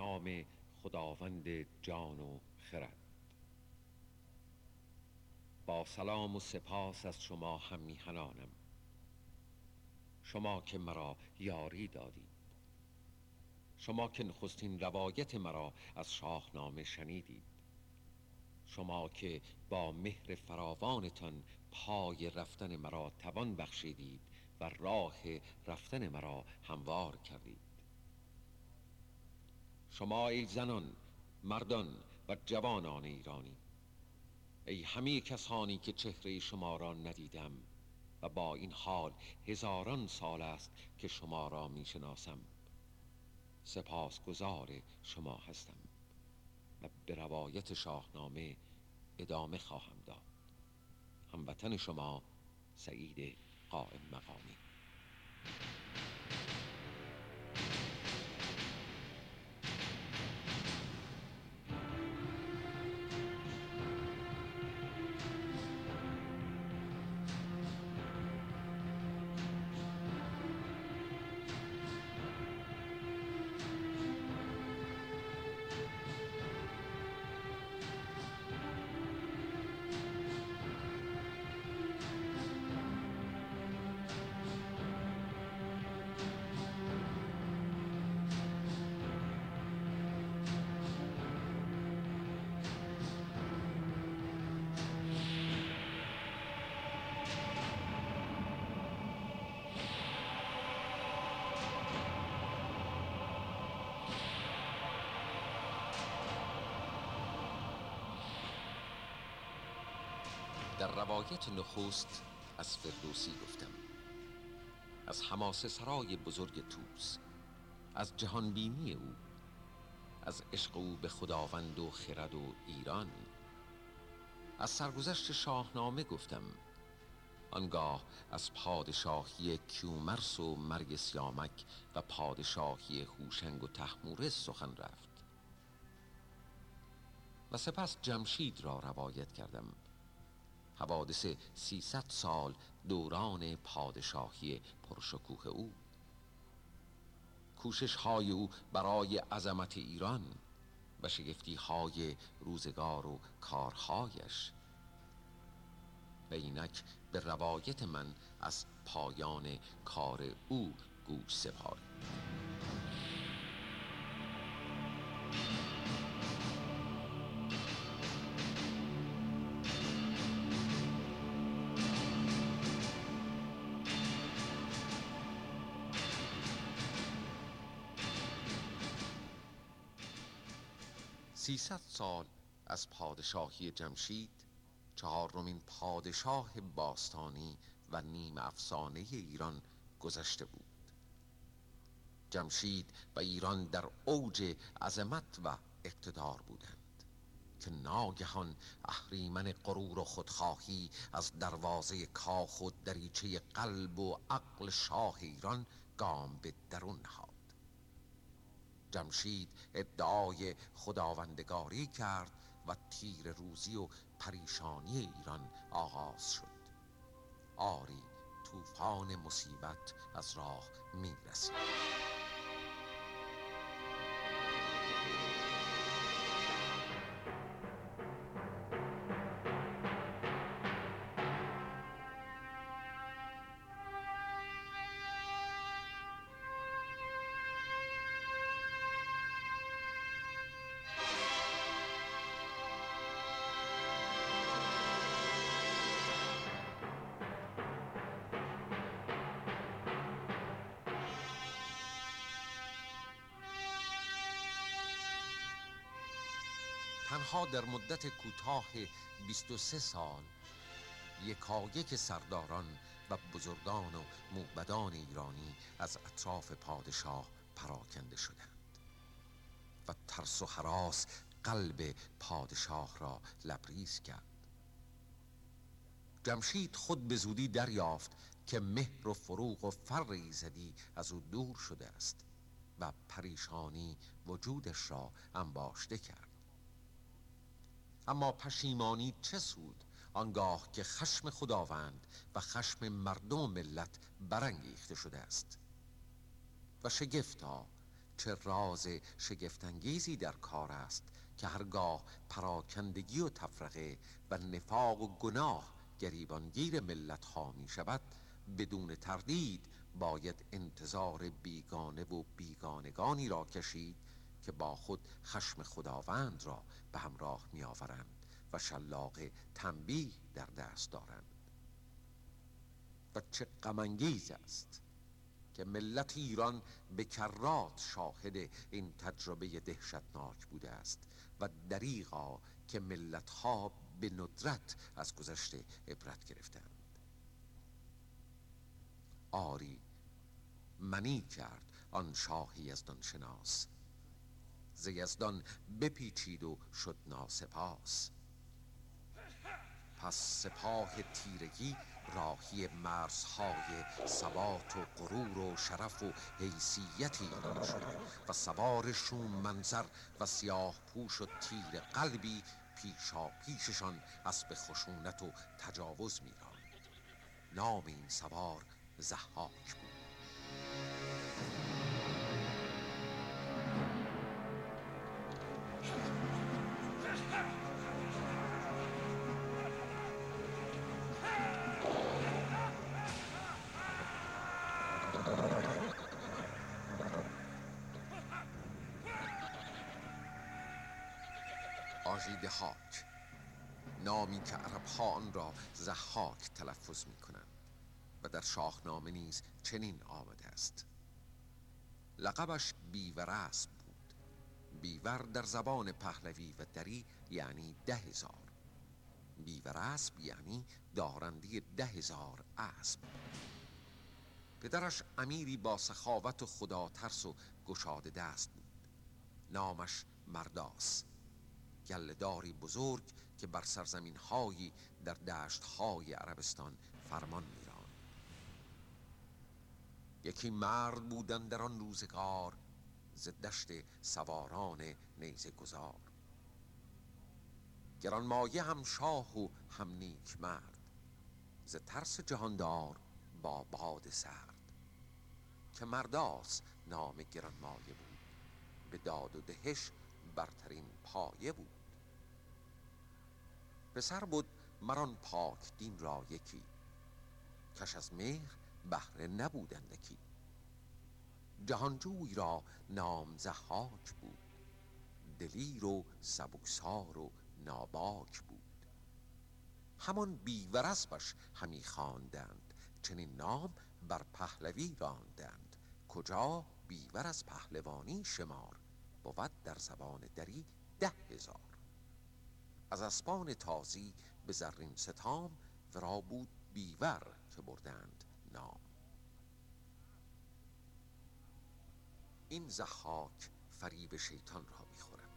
نام خداوند جان و خرد. با سلام و سپاس از شما هم میهنانم شما که مرا یاری دادید. شما که نخستین روایت مرا از شاهنامه شنیدید. شما که با مهر فراوانتان پای رفتن مرا توان بخشیدید و راه رفتن مرا هموار کردید. شما ای زنان مردان و جوانان ایرانی ای همه کسانی که چهره شما را ندیدم و با این حال هزاران سال است که شما را می‌شناسم. سپاسگزار شما هستم و به روایت شاهنامه ادامه خواهم داد. هموطن شما سعید قائم مقامی. در روایت نخست از فردوسی گفتم از حماسه سرای بزرگ توس از جهان بینی او از عشق او به خداوند و خرد و ایران. از سرگذشت شاهنامه گفتم آنگاه از پادشاهی کیومرس و مرگ سیامک و پادشاهی هوشنگ و تحمورس سخن رفت. و سپس جمشید را روایت کردم. حوادث سیصد سال دوران پادشاهی پرشکوه او. کوشش های او برای عظمت ایران و شگفتی های روزگار و کارهایش. و اینک به روایت من از پایان کار او گوش سپارید سال از پادشاهی جمشید چهارمین پادشاه باستانی و نیم افسانه ایران گذشته بود. جمشید و ایران در اوج عظمت و اقتدار بودند که ناگهان اهریمن غرور و خودخواهی از دروازه کاخ و دریچه قلب و عقل شاه ایران گام به درون نهاد. جمشید ادعای خداوندگاری کرد و تیر روزی و پریشانی ایران آغاز شد. آری طوفان مصیبت از راه می تنها در مدت کوتاه 23 سال یکایک سرداران و بزرگان و موبدان ایرانی از اطراف پادشاه پراکنده شدند و ترس و حراس قلب پادشاه را لبریز کرد. جمشید خود به زودی دریافت که مهر و فروغ و فر ایزدی از او دور شده است و پریشانی وجودش را انباشته کرد. اما پشیمانی چه سود آنگاه که خشم خداوند و خشم مردم ملت برانگیخته شده است؟ و شگفتا چه راز شگفتانگیزی در کار است که هرگاه پراکندگی و تفرقه و نفاق و گناه گریبانگیر ملت ها می شود بدون تردید باید انتظار بیگانه و بیگانگانی را کشید که با خود خشم خداوند را به همراه می آورند و شلاق تنبیه در دست دارند. و چه غمانگیز است که ملت ایران به کرات شاهد این تجربه دهشتناک بوده است و دریغا که ملت ها به ندرت از گذشته عبرت گرفتند. آری منی کرد آن شاه یزدان شناس ز یزدان بپیچید و شد ناسپاس. پس سپاه تیرگی راهی مرزهای ثبات و غرور و شرف و حیثیتی شد و سوار شوم منظر و سیاه پوش و تیر قلبی پیشا پیششان اسب خشونت و تجاوز میراند. نام این سوار زحاک بود. هاک نامی که عرب ها آن را زحاک تلفظ می کنند و در شاهنامه نیز چنین آمده است. لقبش بیور بود. بیور در زبان پهلوی و دری یعنی ده هزار. بیور یعنی دارنده ده هزار اسب. پدرش امیری با سخاوت و خدا ترس و گشاده دست بود. نامش مرداس. گلداری بزرگ که بر سرزمین هایی در دشت های عربستان فرمان میراند. یکی مرد بودن در آن روزگار ز دشت سواران نیزه گذار. گرانمایه هم شاه و هم نیک مرد ز ترس جهاندار با باد سرد. که مرداس نام گرانمایه بود به داد و دهش برترین پایه بود. پسر بود مران پاک دین را یکی. کش از مهر بهره نبودندکی جهانجوی را نام زحاک بود. دلیر و سبکسار و ناباک بود. همان بیورسبش همی خواندند. چنین نام بر پهلوی راندند. کجا بیور از پهلوانی شمار. بود در زبان دری ده هزار. از اسبان تازی به زرین ستام ورا بود بیور که بردند نام. این زحاک فریب شیطان را می‌خورد.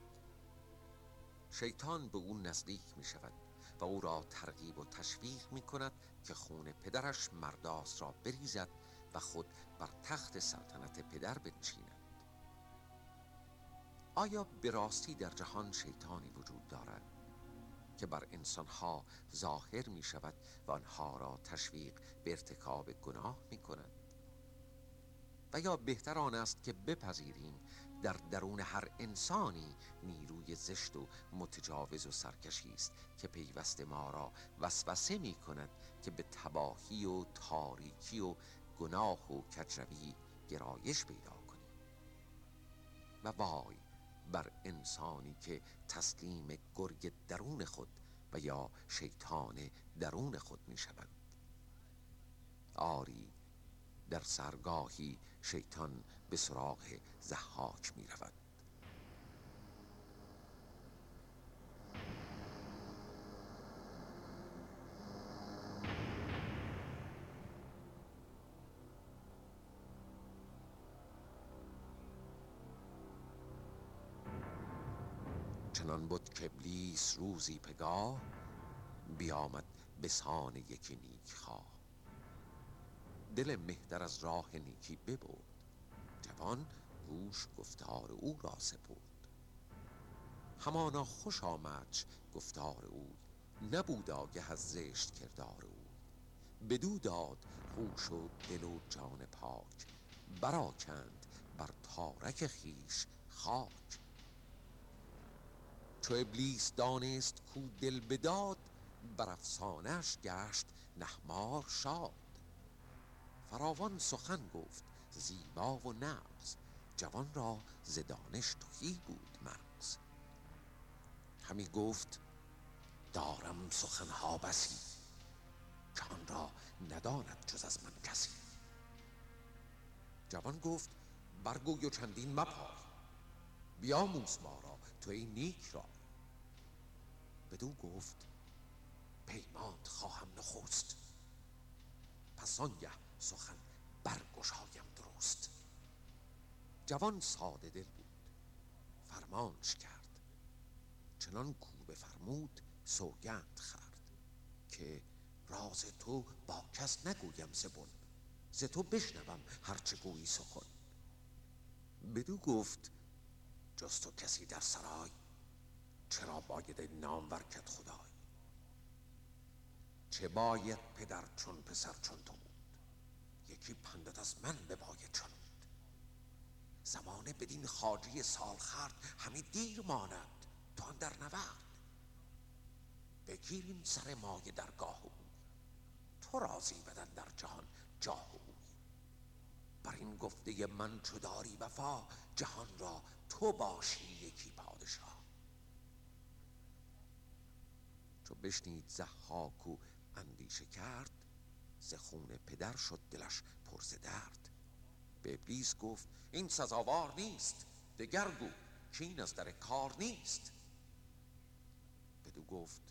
شیطان به او نزدیک می شود و او را ترغیب و تشویق می کند که خون پدرش مرداس را بریزد و خود بر تخت سلطنت پدر بنشیند. آیا به راستی در جهان شیطانی وجود دارد که بر انسانها ظاهر می شود و آنها را تشویق به ارتکاب گناه می کند و یا بهتر آن است که بپذیریم در درون هر انسانی نیروی زشت و متجاوز و سرکشی است که پیوست ما را وسوسه می کند که به تباهی و تاریکی و گناه و کجروی گرایش پیدا کنیم. و وای بر انسانی که تسلیم گرگ درون خود و یا شیطان درون خود می شود آری در سرگاهی شیطان به سراغ زحاک می رود چنان بود که ابلیس روزی پگاه بیامد به سان یکی نیک خواه. دل مهتر از راه نیکی ببود جوان گوش گفتار او را سپرد. همانا خوش آمد گفتار او. نبود آگه از زشت کردار او. بدو داد هوش و دل و جان پاک. براکند بر تارک خیش خاک. چو ابلیس دانست کو دل بداد بر افسانش گشت نحمار شاد. فراوان سخن گفت زیبا و نغز جوان را ز دانش تهی بود مغز. همی گفت دارم سخنها بسی که آن را نداند جز از من کسی. جوان گفت برگوی و چندین مپای بیاموز ما را تو ای نیک را بدو گفت پیمانت خواهم نخست. پس آنگه سخن برگشایم درست. جوان ساده دل بود فرمانش کرد. چنان کو بفرمود سوگند خرد که راز تو با کس نگویم زبون ز تو بشنوم هرچه گویی سخن. بدو گفت جز تو کسی در سرای چرا باید نام ورکت خدای؟ چه باید پدر چون پسر چون تو بود؟ یکی پندت از من بباید چون زمانه بدین خاجی سال خرد همی دیر ماند تو در نورد. بگیریم سر مای درگاه او. تو رازی بدن در جهان جاه او. بر این گفته من چو داری وفا جهان را تو باشی یکی پادشاه. چو بشنید زحاک و اندیشه کرد. ز خون پدر شد دلش پر ز درد. به ابلیس گفت این سزاوار نیست. دگر گو که این از در کار نیست. بدو گفت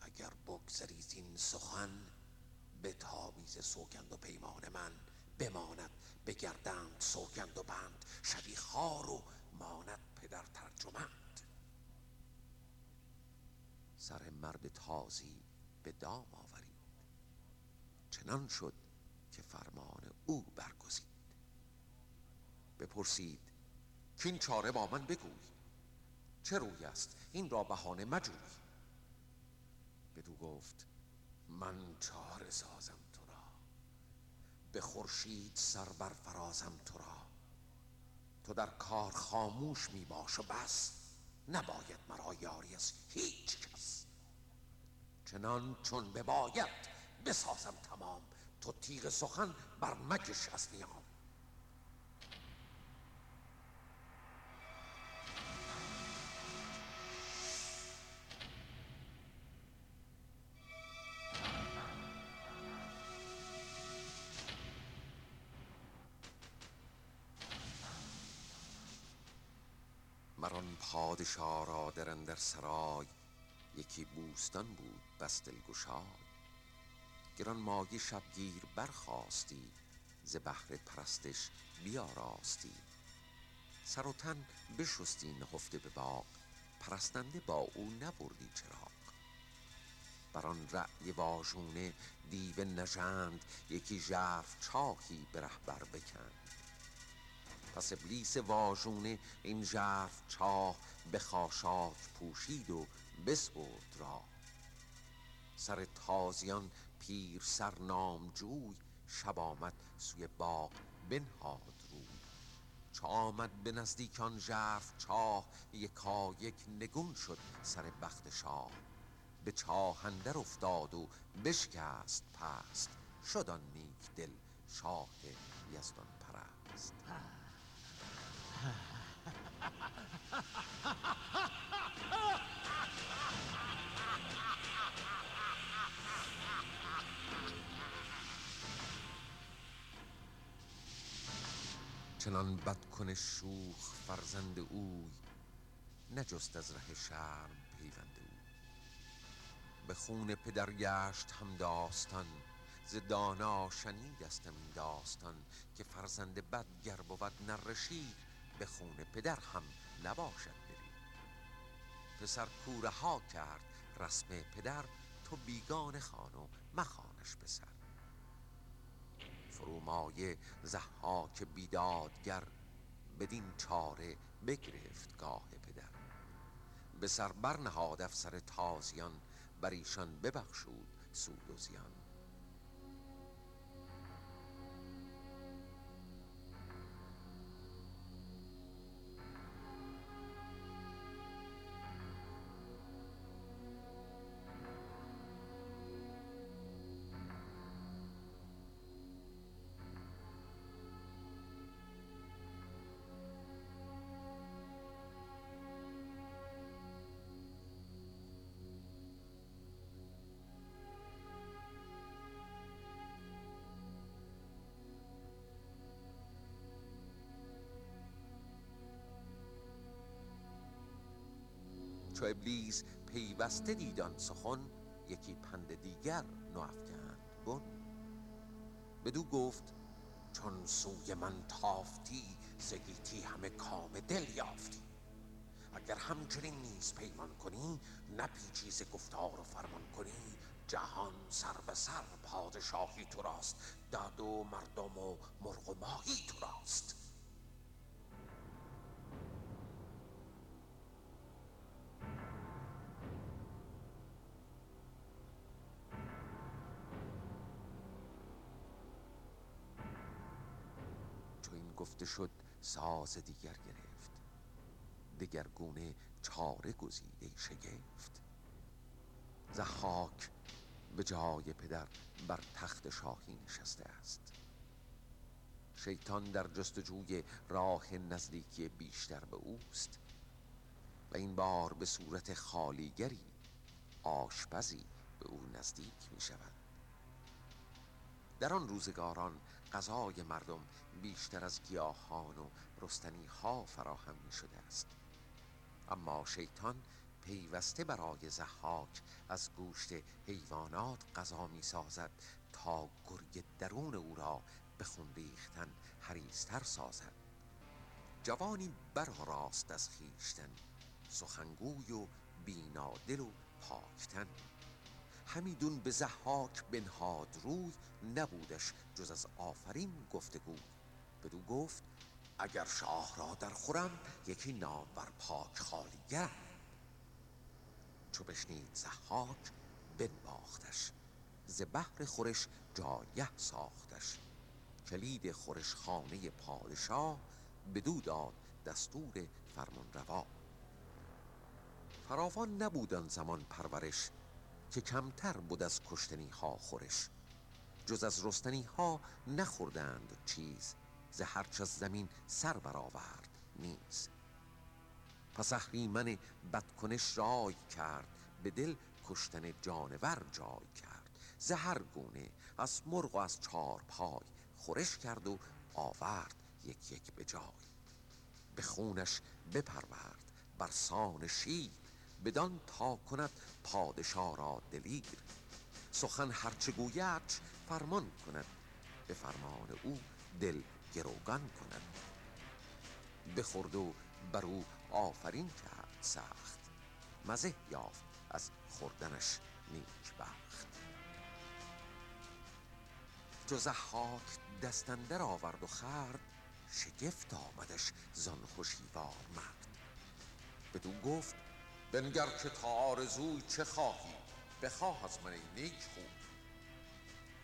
اگر بگذری این سخن به تابیز سوگند و پیمان من. بماند بگردند سوگند و بند. شوی خار و ماند پدر ترجمند سر مرد تازی به دام آورید چنان شد که فرمان او برگزید. بپرسید که این چاره با من بگوی چه روی است؟ این را بهانه مجوی. بدو گفت من چاره سازم تو را. به خورشید سر بر فرازم تو را. تو در کار خاموش می باش و بس. نباید مرا یاری از هیچ کس. چنان چون بباید بسازم تمام. تو تیغ سخن بر مکش از نیام پادشاه را در اندر سرای. یکی بوستان بود بس دلگشای. گران مایه شبگیر برخاستی ز بهر پرستش بیاراستی. سر و تن بشستی نهفته به باغ پرستنده با او نبردی چراغ. بر آن رأی واژونه دیو نژند یکی ژرف چاهی به ره بر بکند. پس ابلیس واژونه این ژرف چاه به خاشاک پوشید و بسپرد راه سر تازیان پیر سر نامجوی شب آمد سوی باغ بنهاد روی. چو آمد به نزدیک آن ژرف چاه یکایک نگون شد سر بخت شاه. به چاه اندر افتاد و بشکست پست شد آن نیک دل شاه یزدان پرست. چنان بدکن شوخ فرزند اوی نجست از ره شرم پیوند اوی. به خون پدر گشت هم داستان ز دانا شنیدستم این داستان که فرزند بد گر بود نره شیر به خون پدر هم نباشد دلیر پسر کو رها کرد رسم پدر تو بیگانه خوان و مخوانش به سر. فرومایه ضحاک بیدادگر بدین چاره بگرفت گاه پدر. به سر برنهاد افسر تازیان بر ایشان ببخشود سود و زیان. چو ابلیس پیوسته دیدان سخن یکی پند دیگر نوافکند بن. بدو گفت چون سوی من تافتی زگیتی همه کام دل یافتی. اگر همچنین نیز پیمان کنی نپیچی ز گفتار و فرمان کنی جهان سر به سر پادشاهی تو راست داد و مردم و مرغ و ماهی تو راست. ساز دیگر گرفت. دگرگونه چاره گزیده شگفت. زحاک به جای پدر بر تخت شاهی نشسته است. شیطان در جستجوی راه نزدیکی بیشتر به اوست و این بار به صورت خالیگری آشپزی به او نزدیک می شود در آن روزگاران غذای مردم بیشتر از گیاهان و رستنی ها فراهم می شده است. اما شیطان پیوسته برای زحاک از گوشت حیوانات غذا می سازد تا گرگ درون او را به خون ریختن حریستر سازد. جوانی راست از خیشتن سخنگوی و بینادل و پاکتن. همیدون به زحاک بنهاد روی نبودش جز از آفرین گفتگو. بدو گفت اگر شاه را در خورم یکی نام بر پاک خالیگر چو بشنید زحاک بنواختش. ز بهر خورش جایه ساختش. کلید خورش خانه پادشاه بدو داد دستور فرمان روا فراوان نبود زمان پرورش. که کمتر بود از کشتنی ها خورش. جز از رستنی ها نخوردند چیز ز هرچ از زمین سر برآورد نیز. پس اهریمن بدکنش رای کرد به دل کشتن جانور جای کرد. ز هر گونه از مرغ و از چار پای خورش کرد و آورد یک یک به جای. به خونش بپرورد بر سان شیر بدان تا کند پادشاه را دلیر. سخن هرچه گوید فرمان کند به فرمان او دل گروگان کند. بخورد و بر او آفرین کرد سخت مزه یافت از خوردنش نیک بخت چو زحاک دستندر آورد و خرد شگفت آمدش زان خوشیوار مرد. بدو گفت بنگر که تا آرزوی چه خواهی؟ بخواه از من نیک خوب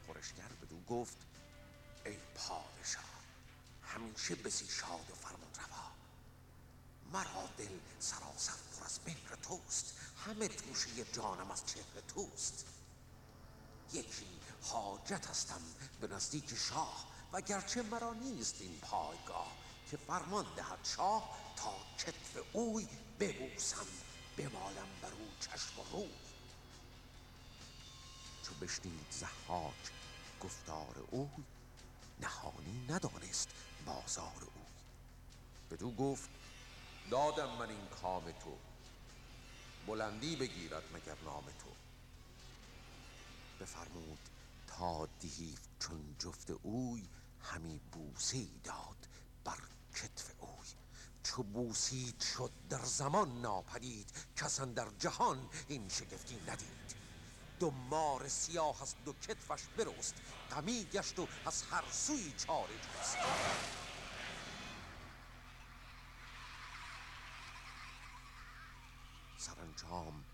خورشگر بدو گفت ای پادشاه همیشه بسی شاد و فرمان روا. مرا دل سراسر پر از مهر توست همه توشه جانم از چهر توست. یکی حاجت هستم به نزدیک شاه و گرچه مرا نیست این پایگاه که فرمان دهد شاه تا کتف اوی ببوسم. بمالم بر او چشم و روی چو بشنید زحاک گفتار اوی نهانی ندانست بازار اوی بدو گفت دادم من این کام تو. بلندی بگیرد مگر نام تو. بفرمود تا دیو چون جفت اوی همی بوسی داد بر کتف اوی. چو بوسید شد در زمان ناپدید کس در جهان این شگفتی ندید. دو مار سیاه از دو کتفش برست غمی گشت و از هر سوی چاره جست سرانجام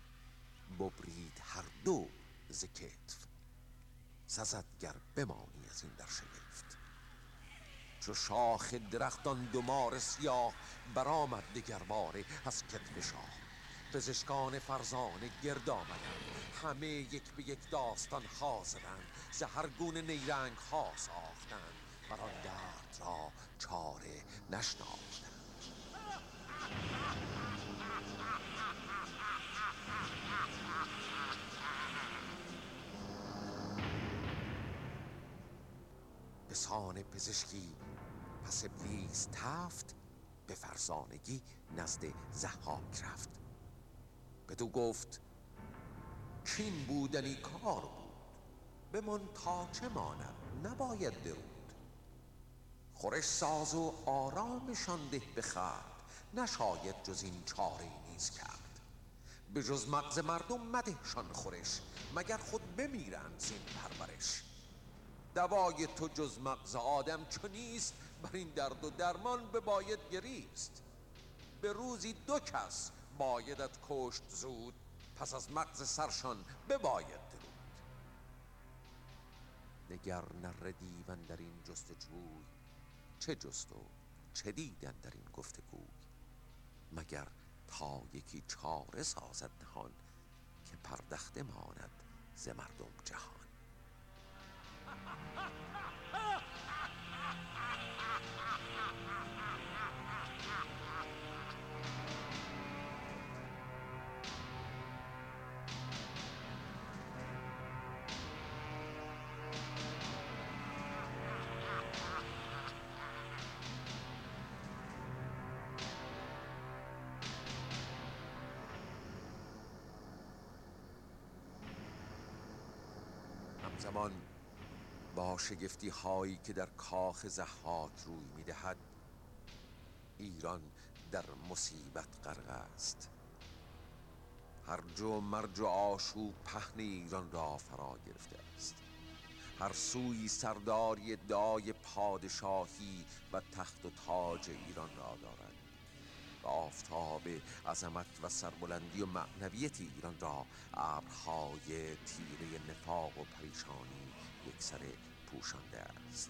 ببرید هر دو ز کتف سزد گر بمانی از این در شگفت. چو شاخ درختان دو مار سیاه برآمد دگر باره از کتف شاه. پزشکان فرزانه گرد آمدند. همه یک به یک داستان ها زدند ز هر گونه نیرنگ ها ساختند. بر آن درد را چاره نشناختند. به سان پزشکی پس ابلیس تفت به فرزانگی نزد زحاک رفت. تو گفت چین بودنی کار بود. بمان تا چه ماند نباید درود. خورش ساز و آرامشان ده بخرد. نشاید جز این چاره نیز کرد. به جز مغز مردم مدهشان خورش. مگر خود بمیرند زین پرورش. دوای تو جز مغز آدم چو نیست بر این درد و درمان به باید گریست. به روزی دو کس بایدت کشت زود پس از مغز سرشان بباید درود. نگر نر دیون در این جستجوی چه جست و چه دیدن در این گفتگوی. مگر تا یکی چاره سازد نهان که پردخته ماند ز مردم جهان. همزمان با شگفتی هایی که در کاخ زحاک روی می‌دهد ایران در مصیبت غرق است. هرج و مرج و آشوب پهن ایران را فرا گرفته است. هر سوی سرداری دای پادشاهی و تخت و تاج ایران را دارد. و آفتاب عظمت و سربلندی و معنویت ایران را ابرهای تیره نفاق و پریشانی یک سر پوشانده است.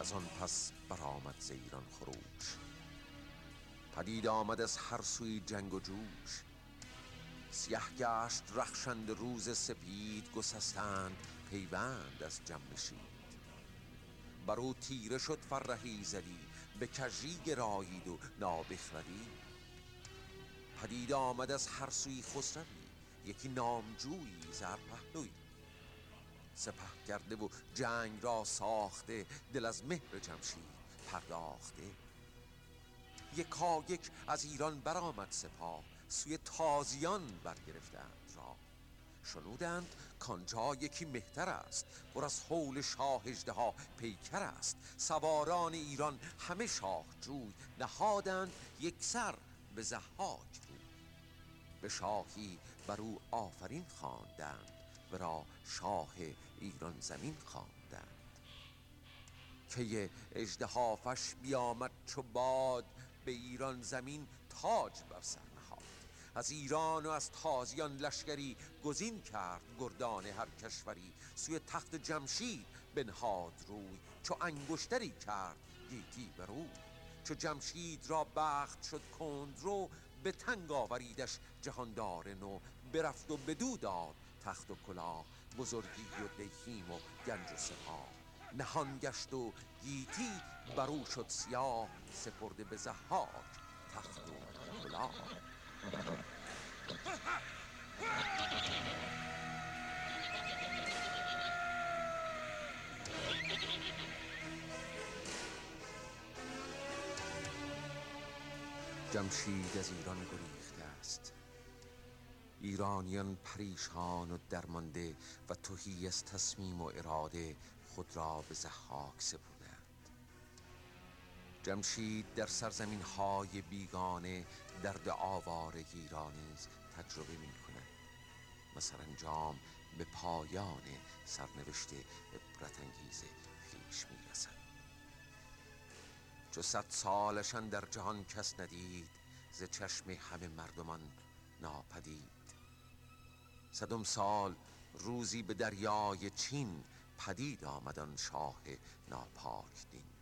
از آن پس برآمد ز ایران خروش پدید آمد از هر سوی جنگ و جوش. سیه گشت رخشند روز سپید گسستند پیوند از جمشید بر او تیره شد فرهی زدی به کژی گرایید و نابخردی پدید آمد از هر سوی خسروی یکی نامجویی زر پهلوی. سپه کرده و جنگ را ساخته دل از مهر جمشید پرداخته. یکا یک از ایران برآمد سپاه سوی تازیان برگرفتند. شنودند کانجا یکی مهتر است پر از حول شاه ها پیکر است. سواران ایران همه شاه جوی نهادند یک سر به زحاک روی. به شاهی بر او آفرین خواندند را شاه ایران زمین خواندند. که اجدهافش بیامد چو باد به ایران زمین تاج بر سر نهاد. از ایران و از تازیان لشکری گزین کرد گردان هر کشوری. سوی تخت جمشید بنهاد روی چو انگشتری کرد گیتی بر روی. چو جمشید را بخت شد کند رو به تنگ آوریدش جهاندار نو. برفت و بدو داد تخت و کلاه بزرگی و دیهیم و گنج و سپاه. نهان گشت و گیتی برو شد سیاه سپرده به زحاک تخت و کلاه جمشید از ایران گریخته است. ایرانیان پریشان و درمانده و توهی از تصمیم و اراده خود را به زحاک سپردند جمشید در سرزمین های بیگانه درد آوارگی را تجربه می کند و سرانجام به پایان سرنوشت عبرت خیش می رسد چو صد سالشان در جهان کس ندید ز چشم همه مردمان ناپدید. صدم سال روزی به دریای چین پدید آمدن شاه ناپاک دین.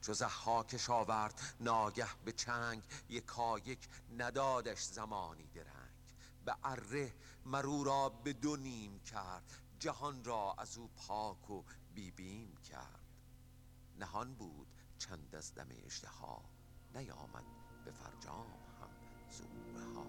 چو زحاکش آورد ناگه به چنگ یکایک ندادش زمانی درنگ. به اره مرو را به دو نیم کرد جهان را از او پاک و بیبیم کرد. نهان بود چند از دم اژدها نیامد به فرجام هم زوره ها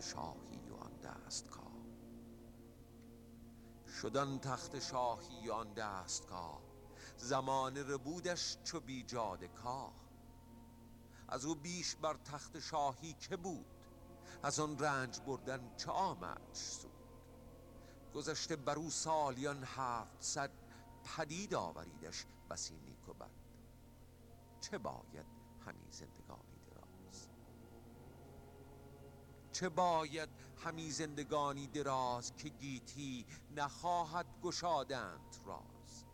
شاهی و آن دستگاه. شدن تخت شاهی و آن دستگاه زمان ربودش چو بیجاد کاه. از او بیش بر تخت شاهی که بود از آن رنج بردن چه آمد سود. گذشته بر او سالیان هفتصد پدید آوریدش بسی نیک و بد. چه باید همی زندگانی دراز چه باید همی زندگانی دراز که گیتی نخواهد گشادند راز.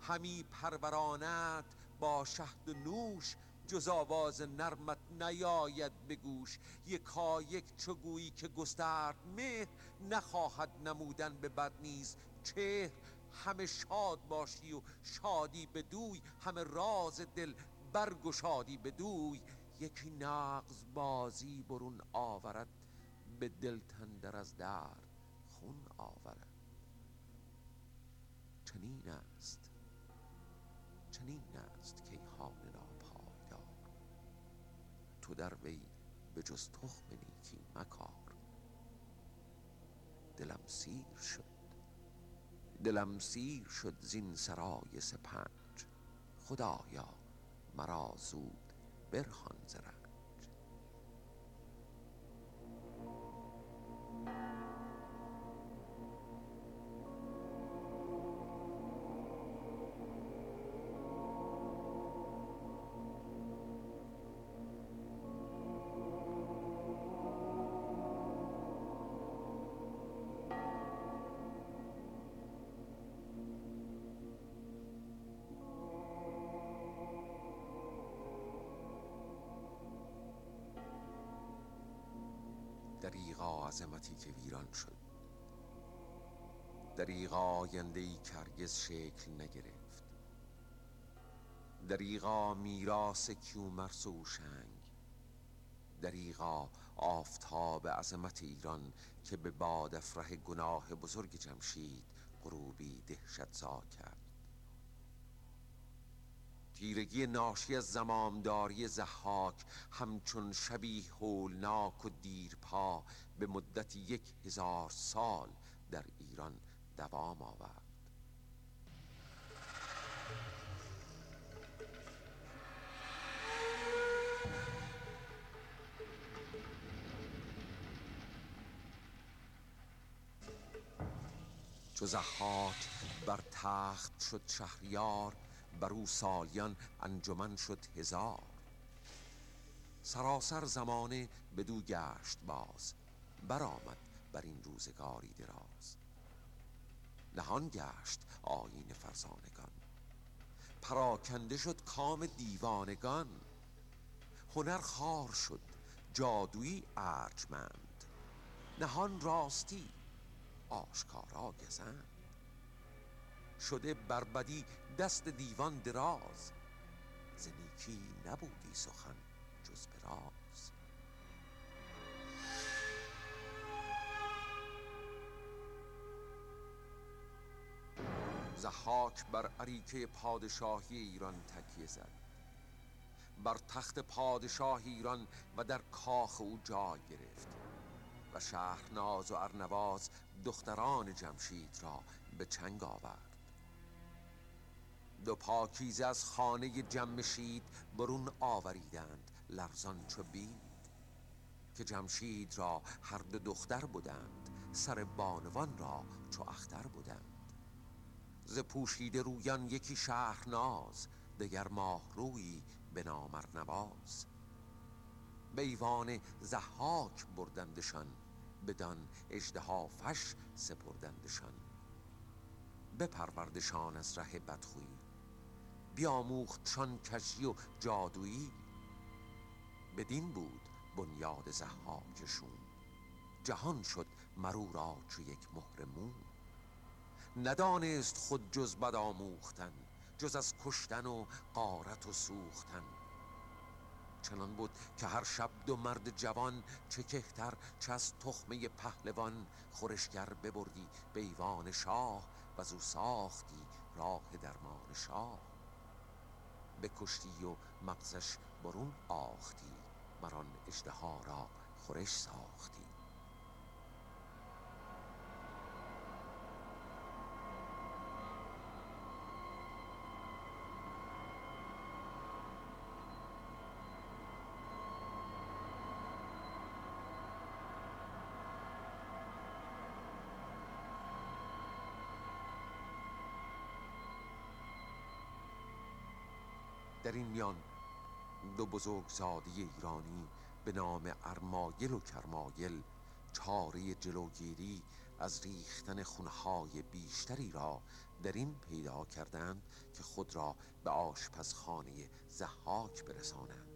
همی پرورانت با شهد و نوش جز آواز نرمت نیاید به گوش. یکا یک چو گویی که گسترد مهر نخواهد نمودن به بد نیز. چهر همه شاد باشی و شادی به دوی همه راز دل برگشادی به دوی یکی نغز بازی برون آورد به دل تندر از درد خون آورد. چنین است چنین است حال ناپایدار. تو در وی به جز تخم نیکی مکار. دلم سیر شد دلم سیر شد زین سرای سپنج. خدایا مرا زود برهان ز دریغا عظمتی که ویران شد. دریغا آینده ای که هرگز شکل نگرفت. دریغا میراث کیومرس و شنگ دریغا آفتاب عظمت ایران که به باد افره گناه بزرگ جمشید غروبی دهشت کرد. تیرگی ناشی از زمامداری زحاک همچون شبیه هولناک و دیرپا به مدت یک هزار سال در ایران دوام آورد. چو زحاک بر تخت شد شهریار بر او سالیان انجمن شد هزار. سراسر زمانه بدو گشت باز برآمد بر این روزگاری دراز. نهان گشت آیین فرزانگان. پراکنده شد کام دیوانگان. هنر خار شد جادویی ارجمند. نهان راستی آشکارا گزند. شده بربدی دست دیوان دراز. زنیکی نبودی سخن جز به راز زحاک بر عریکه پادشاهی ایران تکیه زد. بر تخت پادشاه ایران و در کاخ او جای گرفت. و شهرناز و ارنواز دختران جمشید را به چنگ آورد. دو پاکیزه از خانه جمشید برون آوریدند لرزان چو بید که جمشید را هر دو دختر بودند سر بانوان را چو اختر بودند. ز پوشیده رویان یکی شهرناز دگر ماه روی به نام ارنواز. بیوان زحاک بردندشان بدان اژدها فش سپردندشان. بپروردشان از ره بدخویی بیاموختشان کشی و جادویی. بدین بود بنیاد زحاکشون جهان شد مرو را چو یک مهر مون ندانست خود جز بد آموختن جز از کشتن و قارت و سوختن. چنان بود که هر شب دو مرد جوان چه کهتر چه از تخمه پهلوان خورشگر ببردی بیوان شاه و او ساختی راه درمان شاه. بکشتی و مغزش برون آختی مران اجدها را خورش ساختی. در این میان. دو بزرگزاده ایرانی به نام ارمایل و کرمایل چاره جلوگیری از ریختن خونهای بیشتری را در این پیدا کردند که خود را به آشپزخانه زحاک برسانند.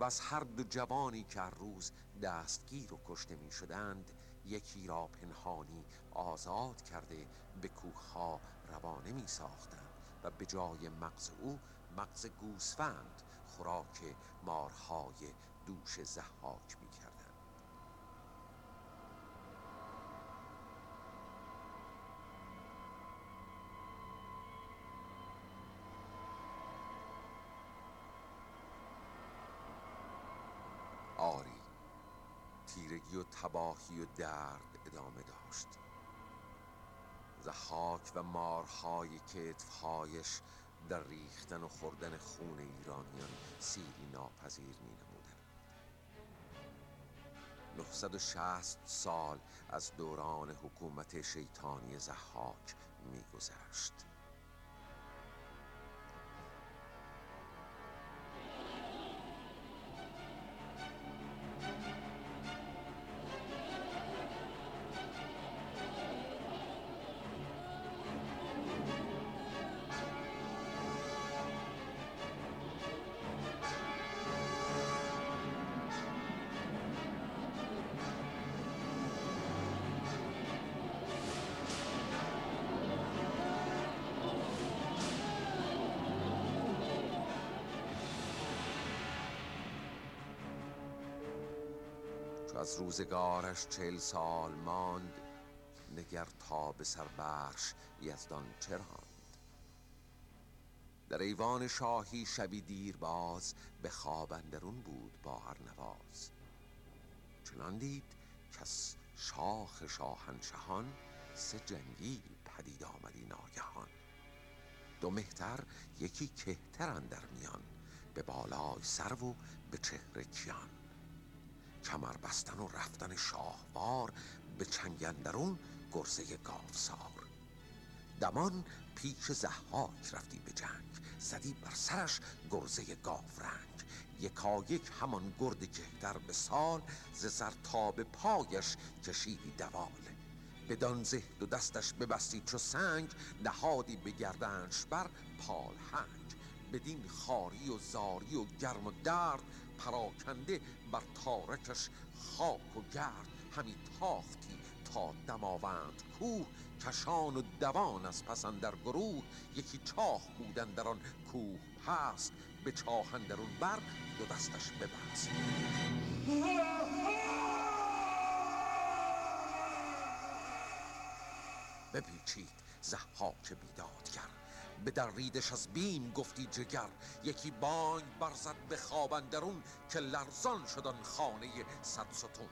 و از هر دو جوانی که هر روز دستگیر و کشته می شدند یکی را پنهانی آزاد کرده به کوهها روانه می ساختند و به جای مغز او مغز گوسفند خوراک مارهای دوش زحاک می کردن. آری تیرگی و تباهی و درد ادامه داشت زحاک و مارهای کتفهایش در ریختن و خوردن خون ایرانیان سیری ناپذیر می نمودن 960 سال از دوران حکومت شیطانی زحاک می از روزگارش چهل سال ماند نگر تا به سر برش یزدان چه در ایوان شاهی شبی دیر باز به خواب اندرون بود با نواز. چنان دید کس شاخ شاهنشهان سه جنگیل پدید آمدی ناگهان دو مهتر یکی کهتر اندر میان به بالای سر و به چهره کیان. کمر بستن و رفتن شاهوار به چنگندرون گرزه گاوسار. دمان پیش زحاک رفتی به جنگ زدی بر سرش گرزه رنگ یکا یک همان گرد کهتر به سال ز سر تا به پایش کشیدی دوال. بدان زهد و دستش ببستی چو سنگ نهادی به گردنش بر پالهنگ. بدین خاری و زاری و گرم و درد پراکنده بر تارکش خاک و گرد همی تاختی تا دماوند کوه. کشان و دوان از پسند در گروه یکی چاه بودن در آن کوه هست به چاهن اون بر دو دستش ببست. بپیچید زحاک بیداد کرد به دریدش از بیم گفتی جگر. یکی بانگ برزد به خواب اندرون که لرزان شدن خانه صد ستون.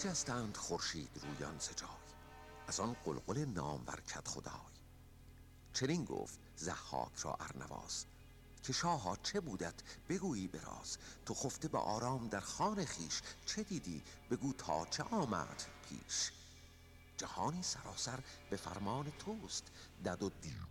بجستند خورشید رویان سجای از آن قلقل نامور کد خدای. چنین گفت زحاک را ارنواز که شاها چه بودت بگویی براز تو خفته به آرام در خان خیش چه دیدی؟ بگو تا چه آمد پیش. جهانی سراسر به فرمان توست دد و دیو